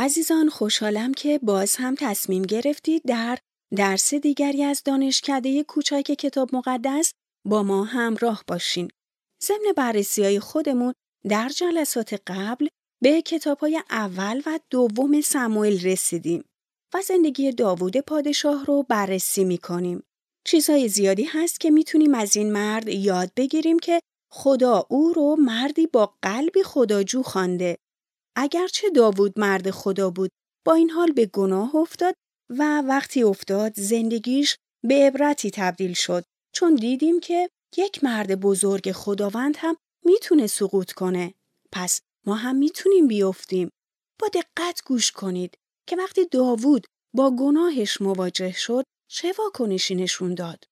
عزیزان خوشحالم که باز هم تصمیم گرفتید در درس دیگری از دانشکده کوچک کتاب مقدس با ما همراه باشین. ضمن بررسی های خودمون در جلسات قبل به کتاب های اول و دوم سموئل رسیدیم و زندگی داوود پادشاه رو بررسی می کنیم. چیزهای زیادی هست که می‌تونیم از این مرد یاد بگیریم که خدا او رو مردی با قلبی خداجو خوانده. اگرچه داوود مرد خدا بود با این حال به گناه افتاد و وقتی افتاد زندگیش به عبرتی تبدیل شد چون دیدیم که یک مرد بزرگ خداوند هم می‌تونه سقوط کنه. پس ما هم می‌تونیم بیفتیم. با دقت گوش کنید که وقتی داوود با گناهش مواجه شد چه واکنشی نشون داد؟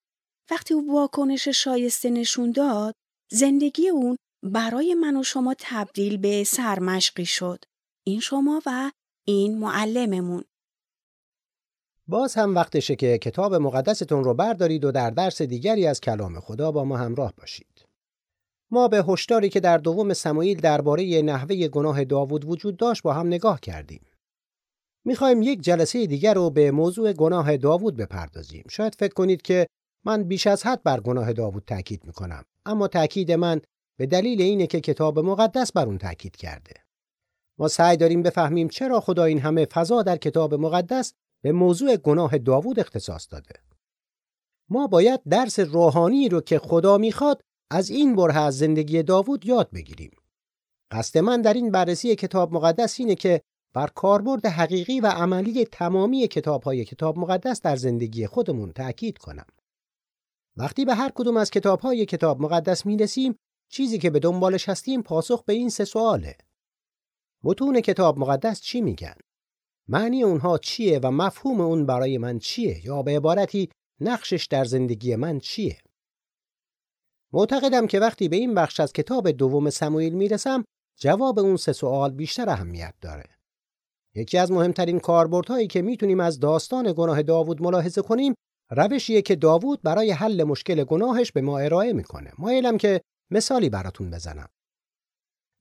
وقتی او واکنش شایسته نشون داد زندگی اون برای من و شما تبدیل به سرمشقی شد. این شما و این معلممون. باز هم وقتشه که کتاب مقدستون رو بردارید و در درس دیگری از کلام خدا با ما همراه باشید. ما به هشداری که در دوم سموئیل درباره نحوه گناه داوود وجود داشت با هم نگاه کردیم. می‌خوایم یک جلسه دیگر رو به موضوع گناه داوود بپردازیم. شاید فکر کنید که من بیش از حد بر گناه داوود تاکید می‌کنم. اما تاکید من به دلیل اینه که کتاب مقدس بر اون تاکید کرده. ما سعی داریم بفهمیم چرا خدا این همه فضا در کتاب مقدس به موضوع گناه داوود اختصاص داده. ما باید درس روحانی رو که خدا می‌خواد از این بره از زندگی داوود یاد بگیریم. قصد من در این بررسی کتاب مقدس اینه که بر کاربرد حقیقی و عملی تمامی کتاب‌های کتاب مقدس در زندگی خودمون تأکید کنم. وقتی به هر کدوم از کتاب‌های کتاب مقدس می‌رسیم، چیزی که به دنبالش هستیم پاسخ به این سه سواله. متون کتاب مقدس چی میگن؟ معنی اونها چیه و مفهوم اون برای من چیه یا به عبارتی نقشش در زندگی من چیه؟ معتقدم که وقتی به این بخش از کتاب دوم سموئیل می‌رسم جواب اون سه سوال بیشتر اهمیت داره. یکی از مهمترین کاربردهایی که می‌تونیم از داستان گناه داوود ملاحظه کنیم روشیه که داوود برای حل مشکل گناهش به ما ارائه می‌کنه. مایلم که مثالی براتون بزنم.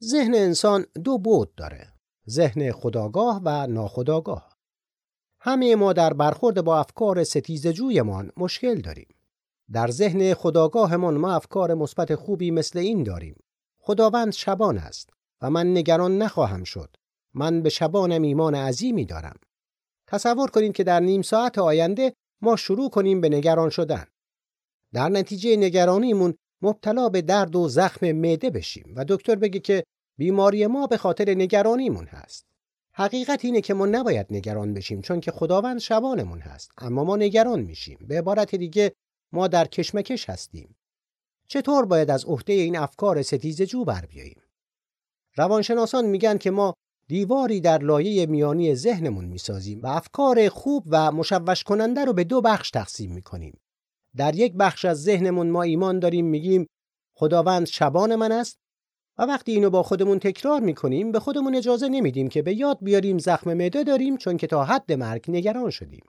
ذهن انسان دو بود داره. ذهن خداگاه و ناخداگاه. همه ما در برخورد با افکار ستیزجویمان مشکل داریم. در ذهن خداگاهمان ما افکار مثبت خوبی مثل این داریم. خداوند شبان است و من نگران نخواهم شد. من به شبانم ایمان عظیمی دارم. تصور کنید که در نیم ساعت آینده ما شروع کنیم به نگران شدن. در نتیجه نگرانیمون مبتلا به درد و زخم معده بشیم و دکتر بگه که بیماری ما به خاطر نگرانیمون هست. حقیقت اینه که ما نباید نگران بشیم چون که خداوند شبانمون هست اما ما نگران میشیم. به عبارت دیگه ما در کشمکش هستیم. چطور باید از عهده این افکار ستیزجو بر بیاییم؟ روانشناسان میگن که ما دیواری در لایه میانی ذهنمون می‌سازیم و افکار خوب و مشوش کننده رو به دو بخش تقسیم می‌کنیم. در یک بخش از ذهنمون ما ایمان داریم میگیم خداوند شبان من است و وقتی اینو با خودمون تکرار می‌کنیم به خودمون اجازه نمیدیم که به یاد بیاریم زخم معده داریم چون که تا حد مرگ نگران شدیم.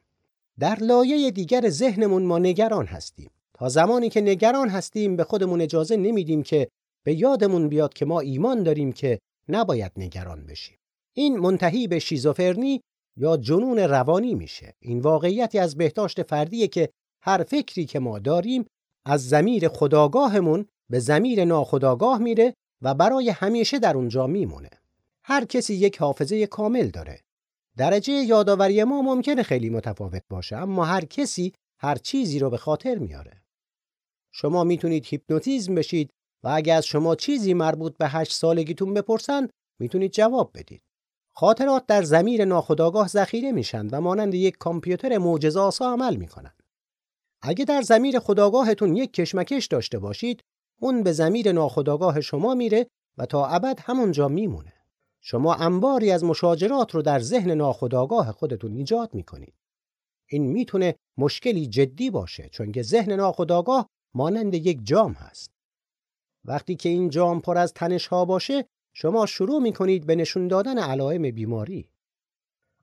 در لایه دیگر ذهنمون ما نگران هستیم. تا زمانی که نگران هستیم به خودمون اجازه نمیدیم که به یادمون بیاد که ما ایمان داریم که نباید نگران بشیم. این منتهی به شیزوفرنی یا جنون روانی میشه. این واقعیتی از بهداشت فردیه که هر فکری که ما داریم از زمیر خداگاهمون به زمیر ناخداگاه میره و برای همیشه در اونجا میمونه. هر کسی یک حافظه کامل داره. درجه یادآوری ما ممکنه خیلی متفاوت باشه اما هر کسی هر چیزی رو به خاطر میاره. شما می‌تونید هیپنوتیزم بشید و اگه از شما چیزی مربوط به هشت سالگیتون بپرسن می‌تونید جواب بدید. خاطرات در زمیر ناخودآگاه ذخیره میشن و مانند یک کامپیوتر معجزه‌آسا عمل می‌کنن. اگه در زمیر خداگاهتون یک کشمکش داشته باشید، اون به زمیر ناخودآگاه شما میره و تا ابد همونجا میمونه. شما انباری از مشاجرات رو در ذهن ناخودآگاه خودتون ایجاد می‌کنید. این می‌تونه مشکلی جدی باشه چون که ذهن ناخودآگاه مانند یک جام هست. وقتی که این جام پر از تنش ها باشه شما شروع می کنید به نشون دادن علائم بیماری.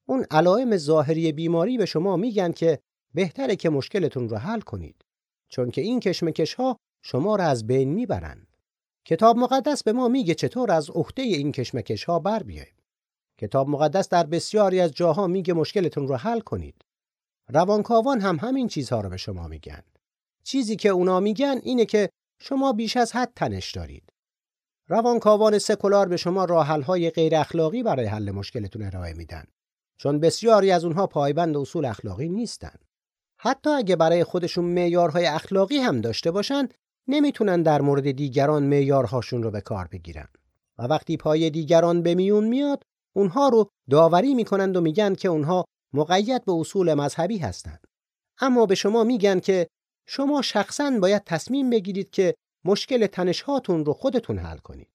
اون علائم ظاهری بیماری به شما میگن که بهتره که مشکلتون رو حل کنید چون که این کشمکش ها شما را از بین می‌برند. کتاب مقدس به ما میگه چطور از عهده این کشمکش ها بر بیاییم. کتاب مقدس در بسیاری از جاها میگه مشکلتون رو حل کنید. روانکاوان هم همین چیزها رو به شما میگن. چیزی که اونا میگن اینه که شما بیش از حد تنش دارید. روانکاوان سکولار به شما راهحل‌های غیر اخلاقی برای حل مشکلتون ارائه میدن. چون بسیاری از اونها پایبند اصول اخلاقی نیستن. حتی اگه برای خودشون معیارهای اخلاقی هم داشته باشن، نمی‌تونن در مورد دیگران معیارهاشون رو به کار بگیرن. و وقتی پای دیگران به میون میاد، اونها رو داوری می‌کنند و میگن که اونها مقید به اصول مذهبی هستند. اما به شما میگن که شما شخصا باید تصمیم بگیرید که مشکل تنشهاتون رو خودتون حل کنید.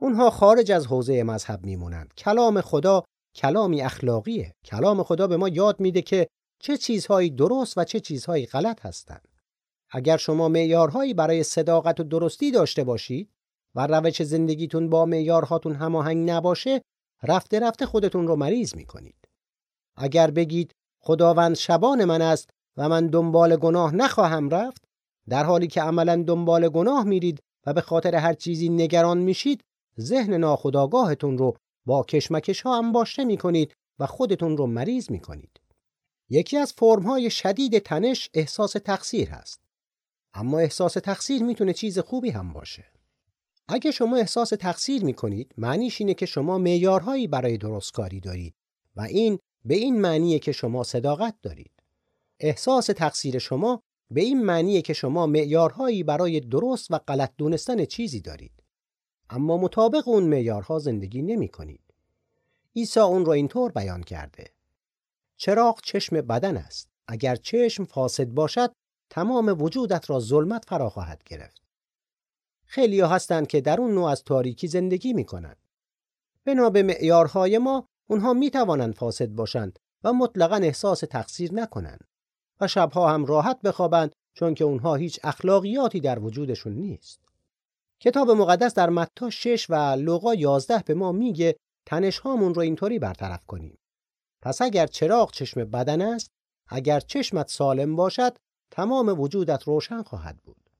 اونها خارج از حوزه مذهب میمونند. کلام خدا کلامی اخلاقیه. کلام خدا به ما یاد میده که چه چیزهایی درست و چه چیزهایی غلط هستند. اگر شما معیارهایی برای صداقت و درستی داشته باشید و روش زندگیتون با معیارهاتون هماهنگ نباشه، رفته رفته خودتون رو مریض می‌کنید. اگر بگید خداوند شبان من است و من دنبال گناه نخواهم رفت، در حالی که عملا دنبال گناه میرید و به خاطر هر چیزی نگران میشید، ذهن ناخداگاهتون رو با کشمکش ها انباشته می‌کنید و خودتون رو مریض می‌کنید. یکی از فرمهای شدید تنش احساس تقصیر هست. اما احساس تقصیر می‌تونه چیز خوبی هم باشه. اگه شما احساس تقصیر می‌کنید معنیش اینه که شما معیارهایی برای درستکاری دارید و این به این معنیه که شما صداقت دارید. احساس تقصیر شما به این معنیه که شما معیارهایی برای درست و غلط دونستن چیزی دارید. اما مطابق اون معیارها زندگی نمی کنید. عیسی اون رو اینطور بیان کرده. چراغ چشم بدن است. اگر چشم فاسد باشد تمام وجودت را ظلمت فرا خواهد گرفت. خیلی هستند که در اون نوع از تاریکی زندگی می کنند. بنا به معیارهای ما اونها می توانند فاسد باشند و مطلقا احساس تقصیر نکنند و شبها هم راحت بخوابند چون که اونها هیچ اخلاقیاتی در وجودشون نیست. کتاب مقدس در متا 6 و لوقا 11 به ما میگه تنش هامون رو اینطوری برطرف کنیم. پس اگر چراغ چشم بدن است، اگر چشمت سالم باشد، تمام وجودت روشن خواهد بود.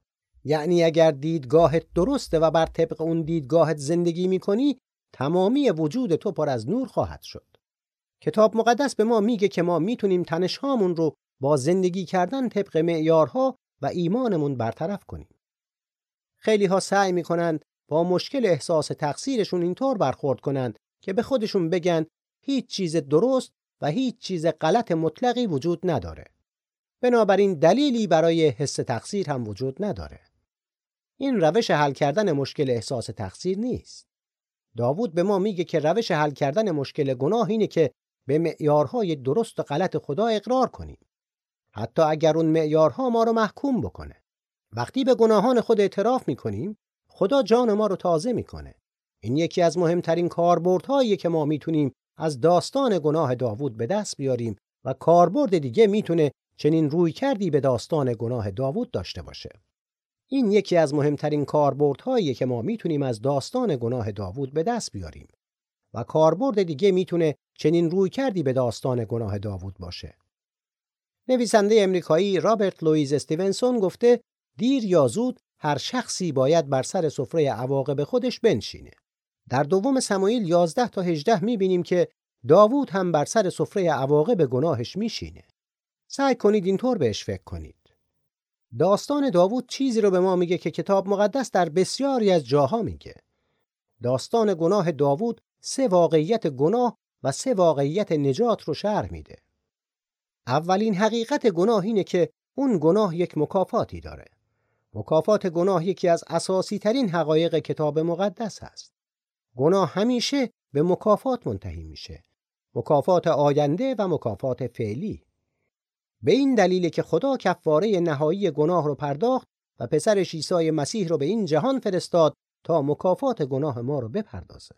یعنی اگر دیدگاهت درسته و بر طبق اون دیدگاهت زندگی می‌کنی، تمامی وجود تو پر از نور خواهد شد. کتاب مقدس به ما میگه که ما می‌تونیم تنش هامون رو با زندگی کردن طبق معیارها و ایمانمون برطرف کنیم. خیلی ها سعی می‌کنند با مشکل احساس تقصیرشون اینطور برخورد کنند که به خودشون بگن هیچ چیز درست و هیچ چیز غلط مطلقی وجود نداره. بنابراین دلیلی برای حس تقصیر هم وجود نداره. این روش حل کردن مشکل احساس تقصیر نیست. داوود به ما میگه که روش حل کردن مشکل گناه اینه که به معیارهای درست و غلط خدا اقرار کنیم. حتی اگر اون معیارها ما رو محکوم بکنه. وقتی به گناهان خود اعتراف می‌کنیم، خدا جان ما رو تازه می‌کنه. این یکی از مهمترین کاربردهایی که ما می‌تونیم از داستان گناه داوود به دست بیاریم و کاربرد دیگه می‌تونه چنین روی کردی به داستان گناه داوود داشته باشه. این یکی از مهمترین کاربردهایی که ما می‌تونیم از داستان گناه داوود به دست بیاریم و کاربرد دیگه می‌تونه چنین روی کردی به داستان گناه داوود باشه. نویسنده امریکایی رابرت لوئیز استیونسون گفته دیر یا زود هر شخصی باید بر سر سفره عواقب خودش بنشینه. در دوم سمایل 11 تا 18 می‌بینیم که داوود هم بر سر سفره عواقب گناهش میشینه. سعی کنید اینطور بهش فکر کنید. داستان داوود چیزی رو به ما میگه که کتاب مقدس در بسیاری از جاها میگه. داستان گناه داوود سه واقعیت گناه و سه واقعیت نجات رو شرح میده. اولین حقیقت گناه اینه که اون گناه یک مکافاتی داره. مکافات گناه یکی از اساسی ترین حقایق کتاب مقدس است. گناه همیشه به مکافات منتهی میشه. مکافات آینده و مکافات فعلی. به این دلیل که خدا کفاره نهایی گناه رو پرداخت و پسرش عیسی مسیح رو به این جهان فرستاد تا مکافات گناه ما رو بپردازه.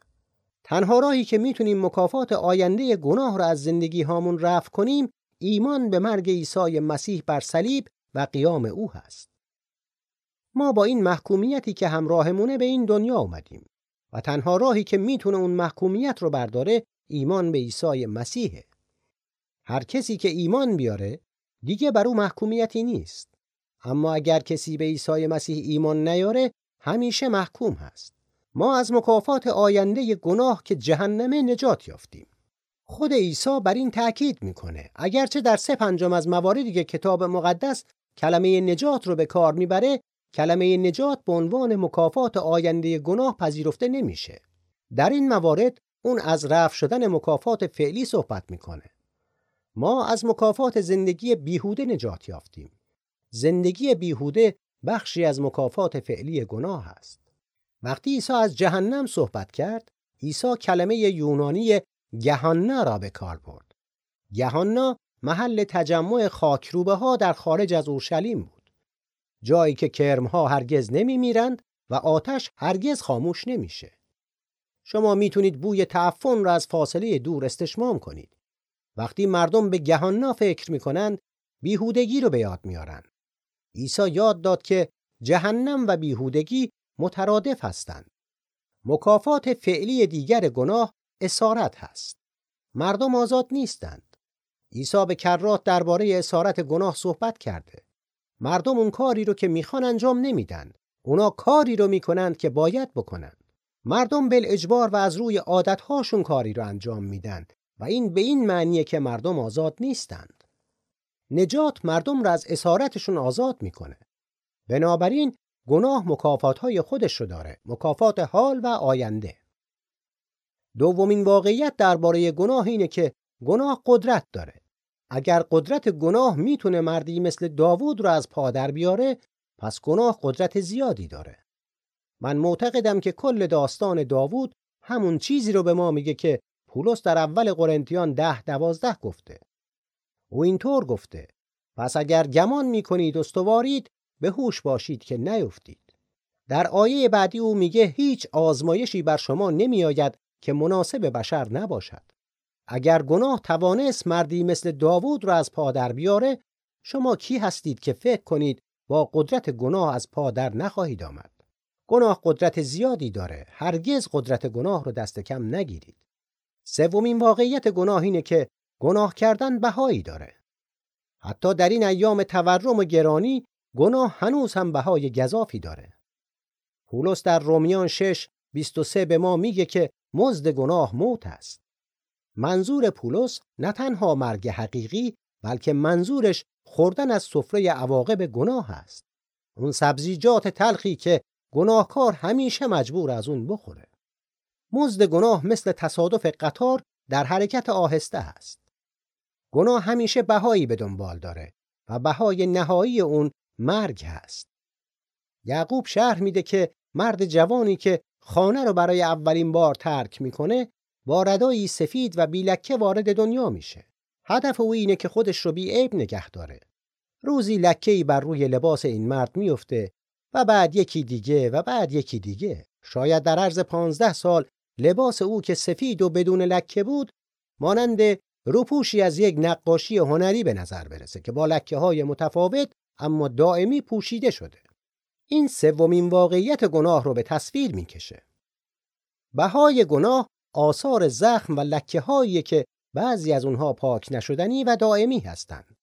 تنها راهی که می‌تونیم مکافات آینده گناه رو از زندگی هامون رفع کنیم ایمان به مرگ عیسی مسیح بر صلیب و قیام او هست. ما با این محکومیتی که همراهمونه به این دنیا اومدیم و تنها راهی که می‌تونه اون محکومیت رو برداره ایمان به عیسی مسیحه. هر کسی که ایمان بیاره دیگه بر او محکومیتی نیست. اما اگر کسی به عیسی مسیح ایمان نیاره همیشه محکوم هست. ما از مکافات آینده گناه که جهنمه نجات یافتیم. خود عیسی بر این تأکید می‌کنه اگرچه در سه پنجم از مواردی که کتاب مقدس کلمه نجات رو به کار می‌بره کلمه نجات به عنوان مکافات آینده گناه پذیرفته نمیشه در این موارد اون از رفع شدن مکافات فعلی صحبت می‌کنه ما از مکافات زندگی بیهوده نجات یافتیم زندگی بیهوده بخشی از مکافات فعلی گناه است وقتی عیسی از جهنم صحبت کرد عیسی کلمه یونانی گهاننا را به کار برد. گهاننا محل تجمع خاکروبه ها در خارج از اورشلیم بود. جایی که کرمها هرگز نمی میرند و آتش هرگز خاموش نمیشه. شما می‌تونید بوی تعفن را از فاصله دور استشمام کنید. وقتی مردم به گهاننا فکر می‌کنند بیهودگی رو به یاد میارن. عیسی یاد داد که جهنم و بیهودگی مترادف هستند. مکافات فعلی دیگر گناه اسارت هست. مردم آزاد نیستند. عیسی به کرات درباره اسارت گناه صحبت کرده. مردم اون کاری رو که می‌خوان انجام نمیدن. اونا کاری رو می‌کنند که باید بکنند. مردم بل اجبار و از روی عادتهاشون کاری رو انجام میدن و این به این معنیه که مردم آزاد نیستند. نجات مردم را از اسارتشون آزاد می‌کنه. بنابراین گناه مکافاتهای خودش رو داره. مکافات حال و آینده. دومین واقعیت درباره گناه اینه که گناه قدرت داره. اگر قدرت گناه می‌تونه مردی مثل داوود رو از پادر بیاره پس گناه قدرت زیادی داره. من معتقدم که کل داستان داوود همون چیزی رو به ما میگه که پولس در اول قرنتیان ده دوازده گفته. او اینطور گفته پس اگر گمان می‌کنید استوارید به هوش باشید که نیفتید. در آیه بعدی او میگه هیچ آزمایشی بر شما نمیآید که مناسب بشر نباشد اگر گناه توانست مردی مثل داوود را از پا در بیاره شما کی هستید که فکر کنید با قدرت گناه از پا در نخواهید آمد؟ گناه قدرت زیادی داره هرگز قدرت گناه رو دست کم نگیرید. سومین واقعیت گناه اینه که گناه کردن بهایی داره. حتی در این ایام تورم و گرانی گناه هنوز هم بهای گذافی داره. پولس در رومیان 6 23 به ما میگه که مزد گناه موت است. منظور پولس نه تنها مرگ حقیقی بلکه منظورش خوردن از سفره عواقب گناه است. اون سبزیجات تلخی که گناهکار همیشه مجبور از اون بخوره. مزد گناه مثل تصادف قطار در حرکت آهسته است. گناه همیشه بهایی به دنبال داره و بهای نهایی اون مرگ هست. یعقوب شرح میده که مرد جوانی که خانه رو برای اولین بار ترک می‌کنه با ردایی سفید و بیلکه وارد دنیا میشه. هدف او اینه که خودش رو بی عیب نگه داره. روزی لکه‌ای بر روی لباس این مرد میفته و بعد یکی دیگه و بعد یکی دیگه. شاید در عرض پانزده سال لباس او که سفید و بدون لکه بود مانند روپوشی از یک نقاشی هنری به نظر برسه که با لکه های متفاوت اما دائمی پوشیده شده. این سومین واقعیت گناه رو به تصویر می‌کشه. بهای گناه آثار زخم و لکه هایی که بعضی از اونها پاک نشدنی و دائمی هستند.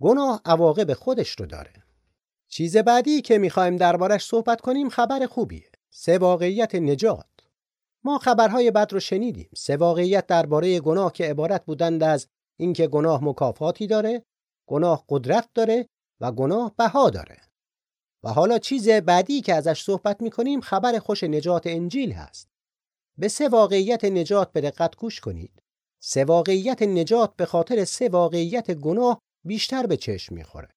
گناه عواقب خودش رو داره. چیز بعدی که می‌خوایم دربارش صحبت کنیم خبر خوبیه. سه واقعیت نجات. ما خبرهای بد رو شنیدیم. سه واقعیت درباره گناه که عبارت بودند از اینکه گناه مکافاتی داره، گناه قدرت داره و گناه بها داره. و حالا چیز بعدی که ازش صحبت می‌کنیم خبر خوش نجات انجیل هست. به سه واقعیت نجات به دقت گوش کنید. سه واقعیت نجات به خاطر سه واقعیت گناه بیشتر به چشم می‌خوره.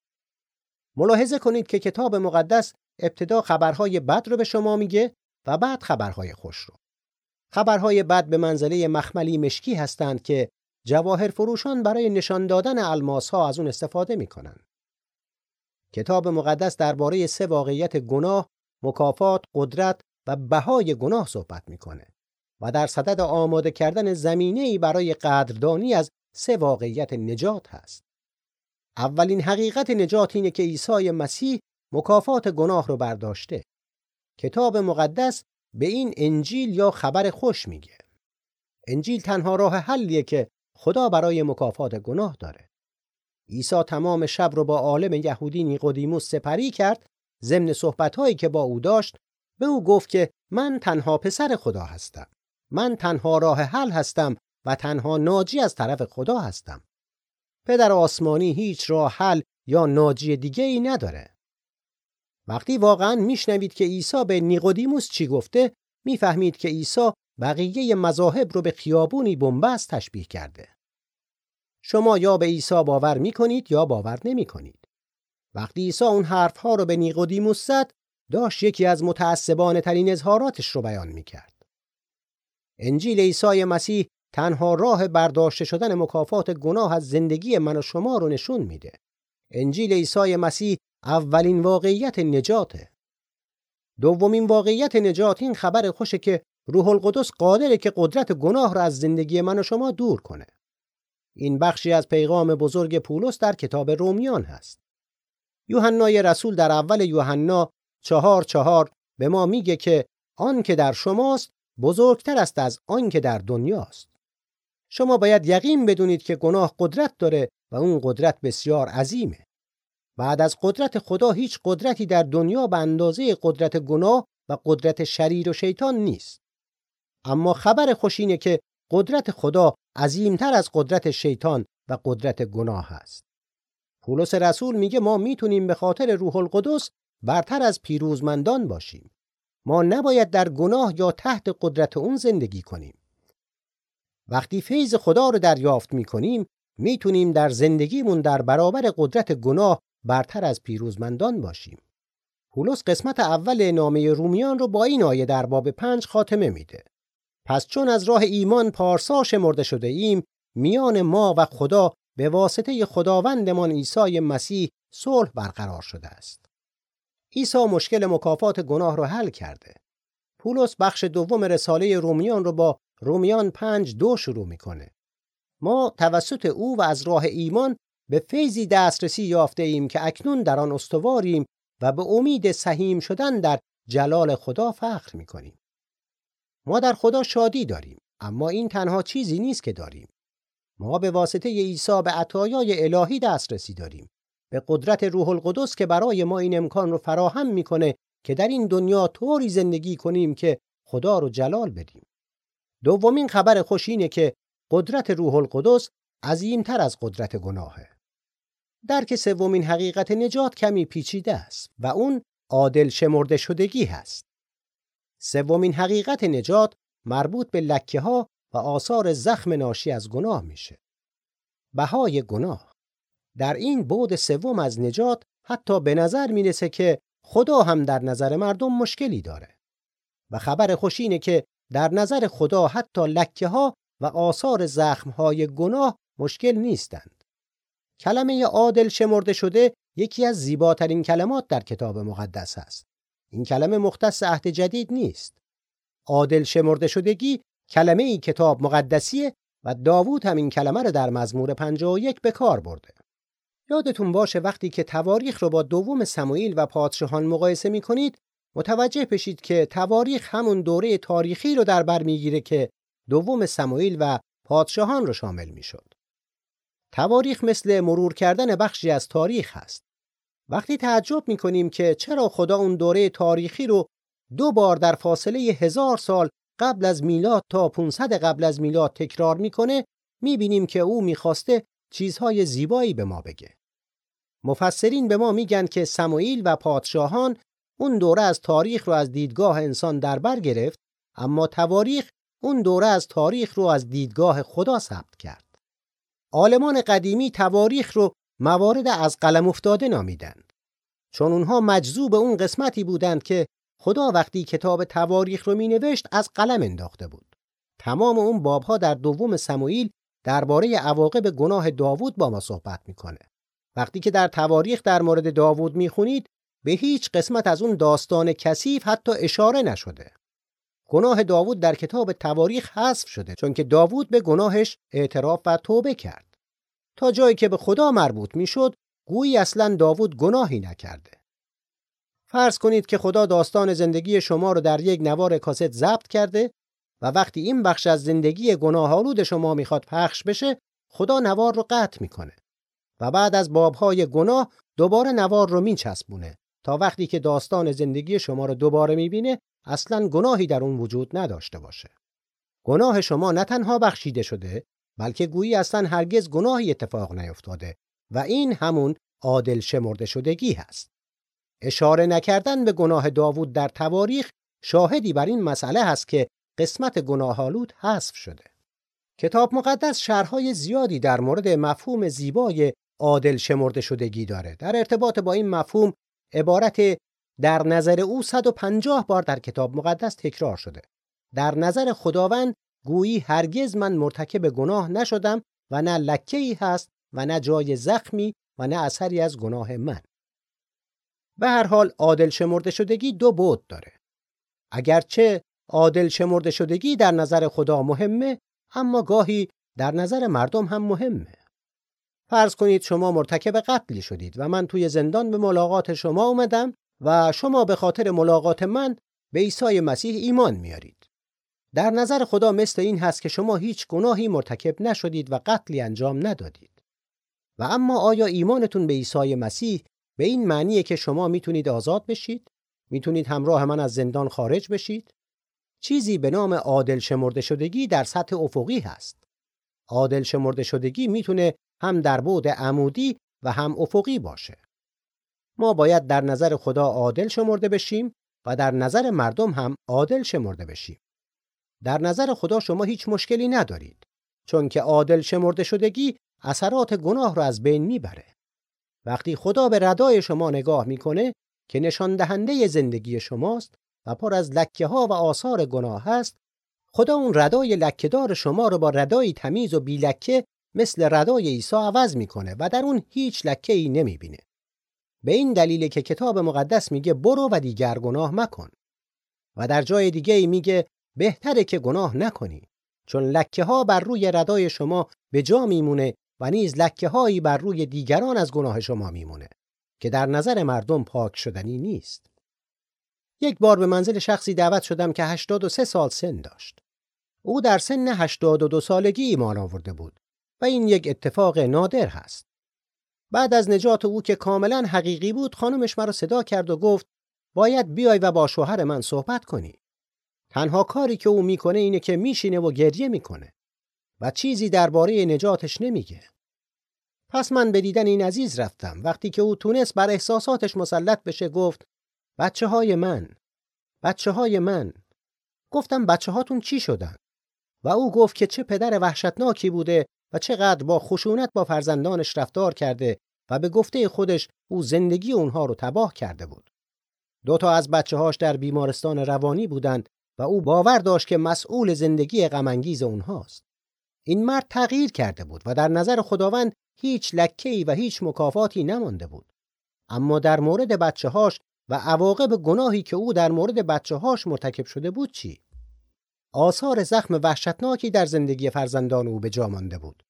ملاحظه کنید که کتاب مقدس ابتدا خبرهای بد رو به شما میگه و بعد خبرهای خوش رو. خبرهای بد به منزله مخملی مشکی هستند که جواهر فروشان برای نشان دادن الماس ها از اون استفاده می‌کنن. کتاب مقدس درباره سه واقعیت گناه، مکافات، قدرت و بهای گناه صحبت می‌کنه و در صدد آماده کردن زمینه‌ای برای قدردانی از سه واقعیت نجات هست. اولین حقیقت نجات اینه که عیسی مسیح مکافات گناه رو برداشته. کتاب مقدس به این انجیل یا خبر خوش میگه. انجیل تنها راه حلیه که خدا برای مکافات گناه داره. عیسی تمام شب رو با عالم یهودی نیقودیموس سپری کرد ضمن صحبتهایی که با او داشت به او گفت که من تنها پسر خدا هستم من تنها راه حل هستم و تنها ناجی از طرف خدا هستم. پدر آسمانی هیچ راه حل یا ناجی دیگه ای نداره. وقتی واقعا میشنوید که عیسی به نیقودیموس چی گفته می‌فهمید که عیسی بقیه مذاهب رو به خیابونی بنبست تشبیه کرده. شما یا به عیسی باور می‌کنید یا باور نمی‌کنید. وقتی عیسی اون حرفها رو به نیقودیموس زد داشت یکی از متعصبانه ترین اظهاراتش رو بیان می‌کرد. انجیل عیسی مسیح تنها راه برداشته شدن مکافات گناه از زندگی من و شما رو نشون میده. انجیل عیسی مسیح اولین واقعیت نجاته. دومین واقعیت نجات این خبر خوشه که روح القدس قادره که قدرت گناه را از زندگی من و شما دور کنه. این بخشی از پیغام بزرگ پولس در کتاب رومیان هست. یوحنای رسول در اول یوحنا چهار چهار به ما میگه که آن که در شماست بزرگتر است از آن که در دنیاست. شما باید یقین بدونید که گناه قدرت داره و اون قدرت بسیار عظیمه. بعد از قدرت خدا هیچ قدرتی در دنیا به اندازه قدرت گناه و قدرت شریر و شیطان نیست. اما خبر خوش اینه که قدرت خدا عظیمتر از قدرت شیطان و قدرت گناه است. پولس رسول میگه ما می‌تونیم به خاطر روح القدس برتر از پیروزمندان باشیم. ما نباید در گناه یا تحت قدرت اون زندگی کنیم وقتی فیض خدا رو دریافت می‌کنیم می‌تونیم در زندگیمون در برابر قدرت گناه برتر از پیروزمندان باشیم. پولس قسمت اول نامه رومیان رو با این آیه در باب پنج خاتمه میده. پس چون از راه ایمان پارسا شمرده شده ایم میان ما و خدا به واسطه خداوندمان عیسی مسیح صلح برقرار شده است. عیسی مشکل مکافات گناه رو حل کرده. پولس بخش دوم رساله رومیان رو با رومیان پنج دو شروع می‌کنه. ما توسط او و از راه ایمان به فیضی دسترسی یافته ایم که اکنون در آن استواریم و به امید سهیم شدن در جلال خدا فخر می کنیم. ما در خدا شادی داریم اما این تنها چیزی نیست که داریم. ما به واسطه عیسی به عطایای الهی دسترسی داریم. به قدرت روح القدس که برای ما این امکان رو فراهم می‌کنه که در این دنیا طوری زندگی کنیم که خدا رو جلال بدیم. دومین خبر خوش اینه که قدرت روح القدس عظیمتر از قدرت گناهه. درک سومین حقیقت نجات کمی پیچیده است و اون عادل شمرده شدگی هست. سومین حقیقت نجات مربوط به لکه ها و آثار زخم ناشی از گناه میشه. بهای گناه در این بود سوم از نجات حتی به نظر می‌رسه که خدا هم در نظر مردم مشکلی داره. و خبر خوشینه که در نظر خدا حتی لکه ها و آثار زخم های گناه مشکل نیستند. کلمه عادل شمرده شده یکی از زیباترین کلمات در کتاب مقدس است. این کلمه مختص عهد جدید نیست. عادل شمرده شدگی کلمه ای کتاب مقدسیه و داوود هم این کلمه رو در مزمور 51 به کار برده. یادتون باشه وقتی که تواریخ رو با دوم سموئیل و پادشاهان مقایسه می کنید متوجه بشید که تواریخ همون دوره تاریخی رو در بر می‌گیره که دوم سموئیل و پادشاهان رو شامل می‌شد. تواریخ مثل مرور کردن بخشی از تاریخ هست. وقتی تعجب می‌کنیم که چرا خدا اون دوره تاریخی رو دو بار در فاصله هزار سال قبل از میلاد تا 500 قبل از میلاد تکرار می‌کنه می‌بینیم که او می‌خواسته چیزهای زیبایی به ما بگه. مفسرین به ما میگن که سموئیل و پادشاهان اون دوره از تاریخ رو از دیدگاه انسان در بر گرفت اما تواریخ اون دوره از تاریخ رو از دیدگاه خدا ثبت کرد. عالمان قدیمی تواریخ رو موارد از قلم افتاده نامیدند. چون اونها مجذوب اون قسمتی بودند که خدا وقتی کتاب تواریخ رو می نوشت از قلم انداخته بود. تمام اون بابها در دوم سموئیل درباره عواقب گناه داوود با ما صحبت می‌کنه. وقتی که در تواریخ در مورد داوود می‌خونید به هیچ قسمت از اون داستان کثیف حتی اشاره نشده. گناه داوود در کتاب تواریخ حذف شده چون که داوود به گناهش اعتراف و توبه کرد. تا جایی که به خدا مربوط می‌شد گویی اصلا داوود گناهی نکرده. فرض کنید که خدا داستان زندگی شما رو در یک نوار کاست ضبط کرده و وقتی این بخش از زندگی گناهالود شما می‌خواد پخش بشه خدا نوار رو قطع می‌کنه و بعد از بابهای گناه دوباره نوار رو میچسبونه تا وقتی که داستان زندگی شما رو دوباره می‌بینه اصلا گناهی در اون وجود نداشته باشه. گناه شما نه تنها بخشیده شده بلکه گویی اصلا هرگز گناهی اتفاق نیفتاده و این همون عادل شمرده شدگی هست. اشاره نکردن به گناه داوود در تواریخ شاهدی بر این مسئله هست که قسمت گناهالود حذف شده. کتاب مقدس شرحهای زیادی در مورد مفهوم زیبای عادل شمرده شدگی داره. در ارتباط با این مفهوم عبارت در نظر او 150 بار در کتاب مقدس تکرار شده. در نظر خداوند گویی هرگز من مرتکب گناه نشدم و نه لکه ای هست و نه جای زخمی و نه اثری از گناه من. به هر حال عادل شمرده شدگی دو بود داره. اگرچه عادل شمرده شدگی در نظر خدا مهمه اما گاهی در نظر مردم هم مهمه. فرض کنید شما مرتکب قتلی شدید و من توی زندان به ملاقات شما اومدم و شما به خاطر ملاقات من به عیسی مسیح ایمان میارید. در نظر خدا مثل این هست که شما هیچ گناهی مرتکب نشدید و قتلی انجام ندادید. و اما آیا ایمانتون به عیسی مسیح به این معنیه که شما می‌تونید آزاد بشید؟ می‌تونید همراه من از زندان خارج بشید؟ چیزی به نام عادل شمرده شدگی در سطح افقی هست. عادل شمرده شدگی می‌تونه هم در بعد عمودی و هم افقی باشه. ما باید در نظر خدا عادل شمرده بشیم و در نظر مردم هم عادل شمرده بشیم. در نظر خدا شما هیچ مشکلی ندارید چون که عادل شمرده شدگی اثرات گناه را از بین می‌بره. وقتی خدا به ردای شما نگاه می‌کنه که نشان دهنده زندگی شماست و پر از لکه ها و آثار گناه هست خدا اون ردای لکهدار شما رو با ردای تمیز و بی لکه مثل ردای عیسی عوض می‌کنه و در اون هیچ لکه ای نمی‌بینه. به این دلیل که کتاب مقدس میگه برو و دیگر گناه مکن. و در جای دیگه میگه بهتره که گناه نکنی چون لکه ها بر روی ردای شما به جا میمونه و نیز لکه هایی بر روی دیگران از گناه شما میمونه که در نظر مردم پاک شدنی نیست. یک بار به منزل شخصی دعوت شدم که 83 سال سن داشت. او در سن 82 سالگی ایمان آورده بود و این یک اتفاق نادر هست. بعد از نجات او که کاملا حقیقی بود خانمش مرا صدا کرد و گفت باید بیای و با شوهر من صحبت کنی. تنها کاری که او می‌کنه اینه که میشینه و گریه می‌کنه و چیزی درباره نجاتش نمیگه. پس من به دیدن این عزیز رفتم. وقتی که او تونست بر احساساتش مسلط بشه گفت بچه های من بچه های من گفتم بچه هاتون چی شدن؟ و او گفت که چه پدر وحشتناکی بوده و چقدر با خشونت با فرزندانش رفتار کرده و به گفته خودش او زندگی اونها رو تباه کرده بود. دو تا از بچه هاش در بیمارستان روانی بودند و او باور داشت که مسئول زندگی غمانگیز اونهاست. این مرد تغییر کرده بود و در نظر خداوند هیچ لکه‌ای و هیچ مکافاتی نمانده بود. اما در مورد بچه هاش و عواقب گناهی که او در مورد بچه هاش مرتکب شده بود چی؟ آثار زخم وحشتناکی در زندگی فرزندان او به جا مانده بود.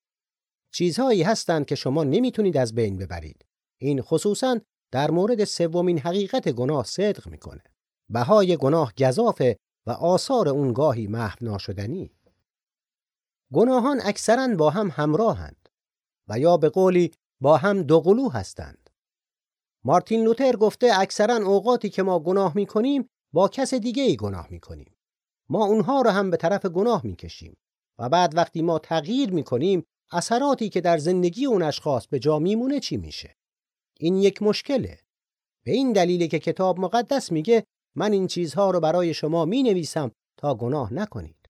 چیزهایی هستند که شما نمی‌تونید از بین ببرید. این خصوصا در مورد سومین حقیقت گناه صدق می‌کنه. بهای گناه گذافه و آثار اون گاهی محو ناشدنی. گناهان اکثرا با هم همراهند و یا به قولی با هم دوقلو هستند. مارتین لوتر گفته اکثرا اوقاتی که ما گناه می‌کنیم با کس دیگه ای گناه می‌کنیم. ما اونها رو هم به طرف گناه می‌کشیم و بعد وقتی ما تغییر می‌کنیم اثراتی که در زندگی اون اشخاص به جا میمونه چی میشه؟ این یک مشکله. به این دلیله که کتاب مقدس میگه من این چیزها رو برای شما می نویسم تا گناه نکنید.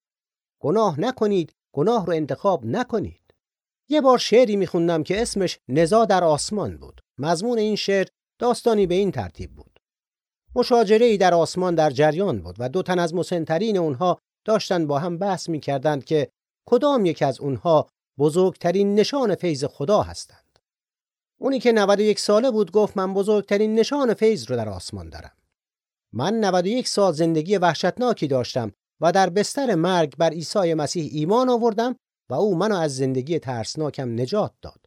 گناه نکنید، گناه رو انتخاب نکنید. یه بار شعری میخوندم که اسمش نزا در آسمان بود. مضمون این شعر داستانی به این ترتیب بود. مشاجره ای در آسمان در جریان بود و دو تن از مسنترین اونها داشتن با هم بحث می‌کردند که کدام یک از اونها بزرگترین نشان فیض خدا هستند. اونی که 91 ساله بود گفت من بزرگترین نشان فیض رو در آسمان دارم. من 91 سال زندگی وحشتناکی داشتم و در بستر مرگ بر عیسی مسیح ایمان آوردم و او منو از زندگی ترسناکم نجات داد.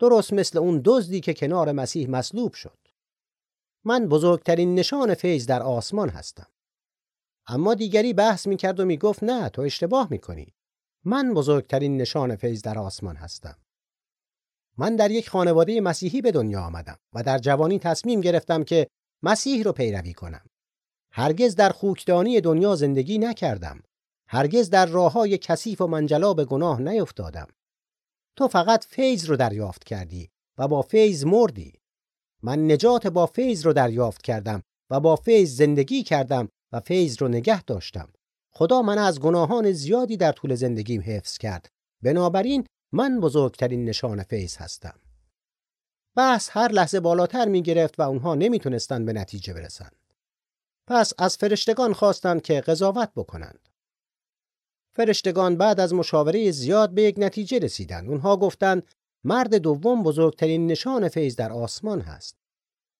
درست مثل اون دزدی که کنار مسیح مصلوب شد. من بزرگترین نشان فیض در آسمان هستم. اما دیگری بحث می‌کرد و می‌گفت نه تو اشتباه می‌کنی. من بزرگترین نشان فیض در آسمان هستم. من در یک خانواده مسیحی به دنیا آمدم و در جوانی تصمیم گرفتم که مسیح رو پیروی کنم. هرگز در خوکدانی دنیا زندگی نکردم. هرگز در راه های کثیف و منجلاب گناه نیفتادم. تو فقط فیض رو دریافت کردی و با فیض مردی. من نجات با فیض رو دریافت کردم و با فیض زندگی کردم و فیض رو نگه داشتم. خدا من از گناهان زیادی در طول زندگیم حفظ کرد. بنابراین من بزرگترین نشان فیض هستم. بحث هر لحظه بالاتر می گرفت و اونها نمی‌تونستند به نتیجه برسند. پس از فرشتگان خواستند که قضاوت بکنند. فرشتگان بعد از مشاوره زیاد به یک نتیجه رسیدند. اونها گفتند مرد دوم بزرگترین نشان فیض در آسمان هست.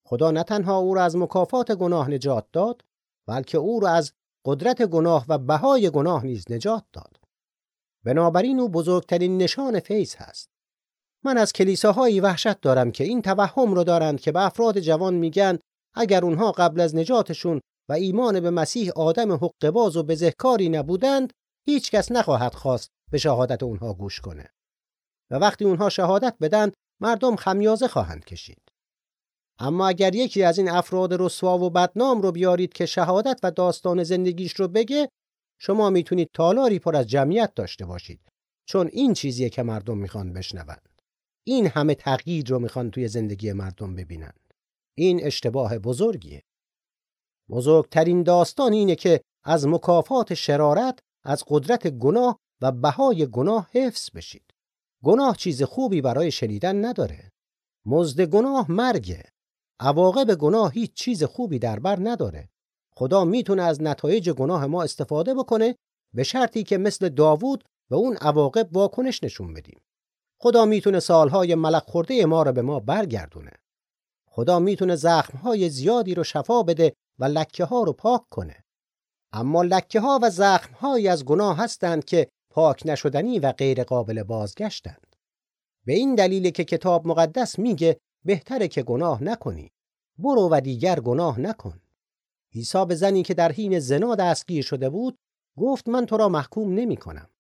خدا نه تنها او را از مکافات گناه نجات داد، بلکه او را از قدرت گناه و بهای گناه نیز نجات داد. بنابراین او بزرگترین نشان فیض هست. من از کلیساهایی وحشت دارم که این توهم رو دارند که به افراد جوان میگن اگر اونها قبل از نجاتشون و ایمان به مسیح آدم حقباز و بزهکاری نبودند هیچ کس نخواهد خواست به شهادت اونها گوش کنه و وقتی اونها شهادت بدن مردم خمیازه خواهند کشید. اما اگر یکی از این افراد رسوا و بدنام رو بیارید که شهادت و داستان زندگیش رو بگه شما می‌تونید تالاری پر از جمعیت داشته باشید چون این چیزیه که مردم می‌خوان بشنوند. این همه تغییر رو می‌خوان توی زندگی مردم ببینند این اشتباه بزرگیه. بزرگترین داستان اینه که از مکافات شرارت از قدرت گناه و بهای گناه حفظ بشید. گناه چیز خوبی برای شنیدن نداره. مزد گناه مرگه. عواقب گناه هیچ چیز خوبی در بر نداره. خدا می‌تونه از نتایج گناه ما استفاده بکنه به شرطی که مثل داوود به اون عواقب واکنش نشون بدیم. خدا می‌تونه سالهای ملق خورده ما رو به ما برگردونه. خدا می‌تونه زخمهای زیادی رو شفا بده و لکه ها رو پاک کنه. اما لکه ها و زخمهایی از گناه هستند که پاک نشدنی و غیر قابل بازگشتند. به این دلیل که کتاب مقدس میگه بهتره که گناه نکنی. برو و دیگر گناه نکن. عیسی به زنی که در حین زنا دستگیر شده بود گفت من تو را محکوم نمی کنم.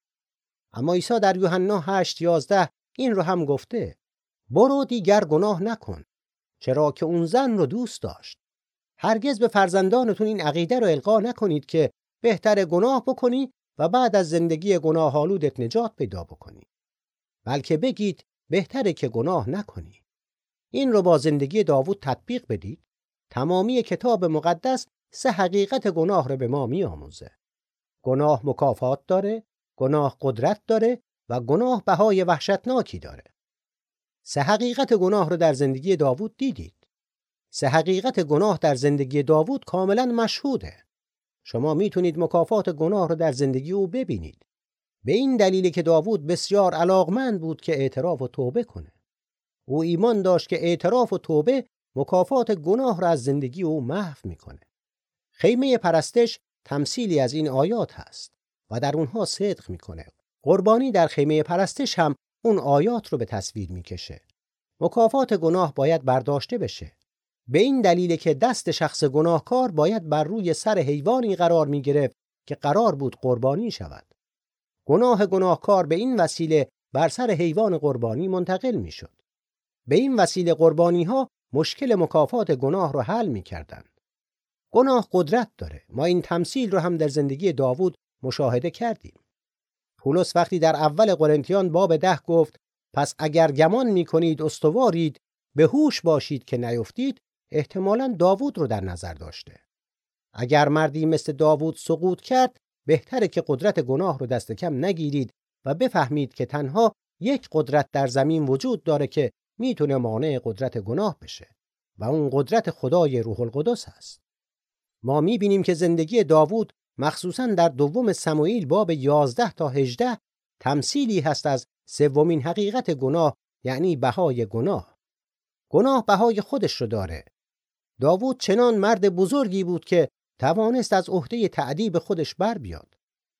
اما عیسی در یوحنا 8 11 این رو هم گفته برو دیگر گناه نکن چرا که اون زن رو دوست داشت. هرگز به فرزندانتون این عقیده رو القا نکنید که بهتر گناه بکنی و بعد از زندگی گناه آلودت نجات پیدا بکنی. بلکه بگید بهتره که گناه نکنی. این رو با زندگی داوود تطبیق بدید. تمامی کتاب مقدس سه حقیقت گناه رو به ما میآموزه. گناه مکافات داره گناه قدرت داره و گناه بهای وحشتناکی داره. سه حقیقت گناه رو در زندگی داوود دیدید. سه حقیقت گناه در زندگی داوود کاملا مشهوده. شما می‌تونید مکافات گناه رو در زندگی او ببینید. به این دلیل که داوود بسیار علاقمند بود که اعتراف و توبه کنه. او ایمان داشت که اعتراف و توبه مکافات گناه را از زندگی او محو می‌کنه. خیمه پرستش تمثیلی از این آیات هست و در اونها صدق می‌کنه. قربانی در خیمه پرستش هم اون آیات رو به تصویر می‌کشه. مکافات گناه باید برداشته بشه. به این دلیل که دست شخص گناهکار باید بر روی سر حیوانی قرار می گرفت که قرار بود قربانی شود. گناه گناهکار به این وسیله بر سر حیوان قربانی منتقل می شد. به این وسیله قربانی ها مشکل مکافات گناه رو حل می کردن. گناه قدرت داره. ما این تمثیل رو هم در زندگی داوود مشاهده کردیم. پولس وقتی در اول قرنتیان باب ده گفت پس اگر گمان می کنید استوارید به هوش باشید که نیفتید احتمالا داوود رو در نظر داشته. اگر مردی مثل داوود سقوط کرد بهتره که قدرت گناه رو دست کم نگیرید و بفهمید که تنها یک قدرت در زمین وجود داره که می‌تونه مانع قدرت گناه بشه و اون قدرت خدای روح القدس هست. ما می‌بینیم که زندگی داوود مخصوصا در دوم سموئیل باب 11 تا 18 تمثیلی هست از سومین حقیقت گناه یعنی بهای گناه. گناه بهای خودش رو داره داوود چنان مرد بزرگی بود که توانست از عهده تعدیب خودش بر بیاد.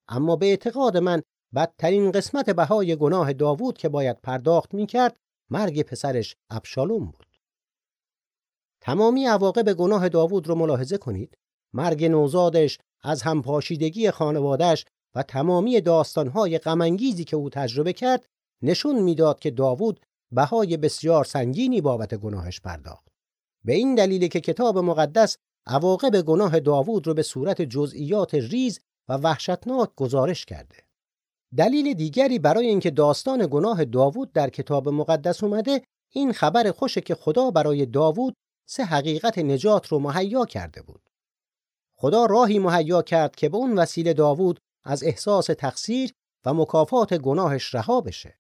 اما به اعتقاد من بدترین قسمت بهای گناه داوود که باید پرداخت می‌کرد مرگ پسرش ابشالوم بود. تمامی عواقب گناه داوود رو ملاحظه کنید. مرگ نوزادش از همپاشیدگی خانوادش و تمامی داستانهای غمانگیزی که او تجربه کرد نشون می‌داد که داوود بهای بسیار سنگینی بابت گناهش پرداخت. به این دلیل که کتاب مقدس عواقب گناه داوود رو به صورت جزئیات ریز و وحشتناک گزارش کرده. دلیل دیگری برای اینکه داستان گناه داوود در کتاب مقدس اومده این خبر خوشه که خدا برای داوود سه حقیقت نجات رو مهیا کرده بود. خدا راهی مهیا کرد که به اون وسیله داوود از احساس تقصیر و مکافات گناهش رها بشه.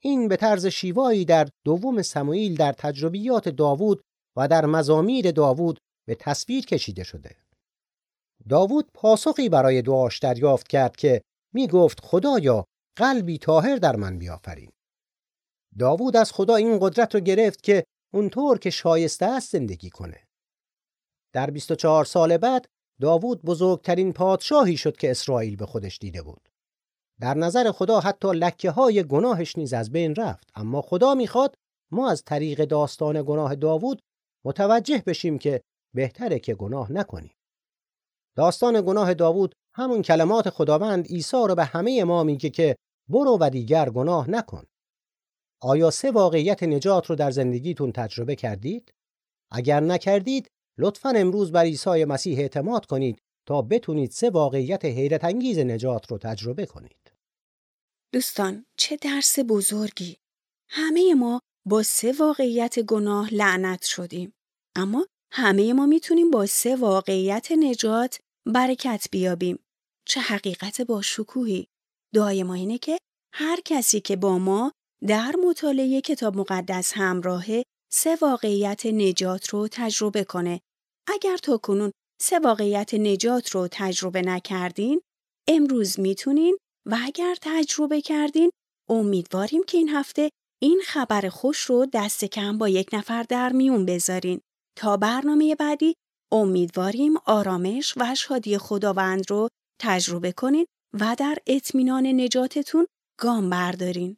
این به طرز شیوایی در دوم سموئیل در تجربیات داوود و در مزامیر داوود به تصویر کشیده شده. داوود پاسخی برای دعاش دریافت کرد که می گفت خدایا قلبی تاهر در من بیافرین. داوود از خدا این قدرت رو گرفت که اونطور که شایسته است زندگی کنه. در 24 سال بعد داوود بزرگترین پادشاهی شد که اسرائیل به خودش دیده بود. در نظر خدا حتی لکه های گناهش نیز از بین رفت اما خدا می‌خواد ما از طریق داستان گناه داوود متوجه بشیم که بهتره که گناه نکنیم. داستان گناه داوود همون کلمات خداوند عیسی رو به همه ما میگه که برو و دیگر گناه نکن. آیا سه واقعیت نجات رو در زندگیتون تجربه کردید؟ اگر نکردید لطفا امروز بر عیسی مسیح اعتماد کنید تا بتونید سه واقعیت حیرت انگیز نجات رو تجربه کنید. دوستان چه درس بزرگی همه ما با سه واقعیت گناه لعنت شدیم. اما همه ما می‌تونیم با سه واقعیت نجات برکت بیابیم. چه حقیقت با شکوهی دعای ما اینه که هر کسی که با ما در مطالعه کتاب مقدس همراهه سه واقعیت نجات رو تجربه کنه. اگر تا کنون سه واقعیت نجات رو تجربه نکردین امروز می‌تونین و اگر تجربه کردین امیدواریم که این هفته این خبر خوش رو دست کم با یک نفر در میون بذارین. تا برنامه بعدی امیدواریم آرامش و شادی خداوند رو تجربه کنین و در اطمینان نجاتتون گام بردارین.